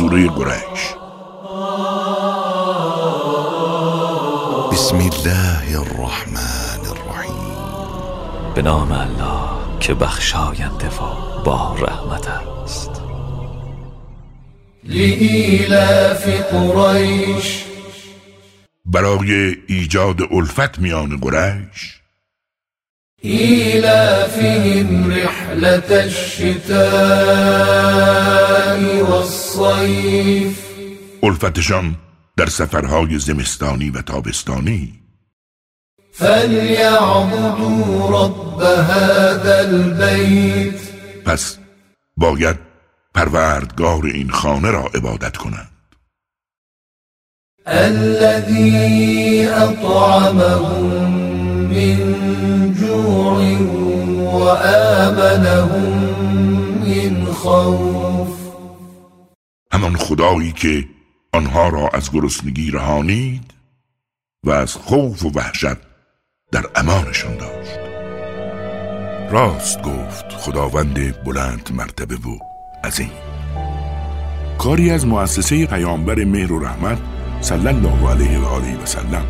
سوره قریش. بسم الله الرحمن الرحیم. به نام الله که بخشاینده و با رحمت است. لإيلاف قريش برای ایجاد الفت میان قریش. إيلافهم رحلة الشتاء. والصيف الفتشان در سفرهای زمستانی و تابستانی. فليعبدوا رب هذا البيت. پس باید پروردگار این خانه را عبادت کنند. الذي أطعمهم من جوع وآمنهم من خوف. همان خدایی که آنها را از گرسنگی رهانید و از خوف و وحشت در امانشان داشت. راست گفت خداوند بلند مرتبه و عظیم. کاری از مؤسسه پیامبر مهر و رحمت صلی الله علیه و آله و سلم